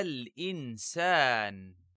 الإنسان.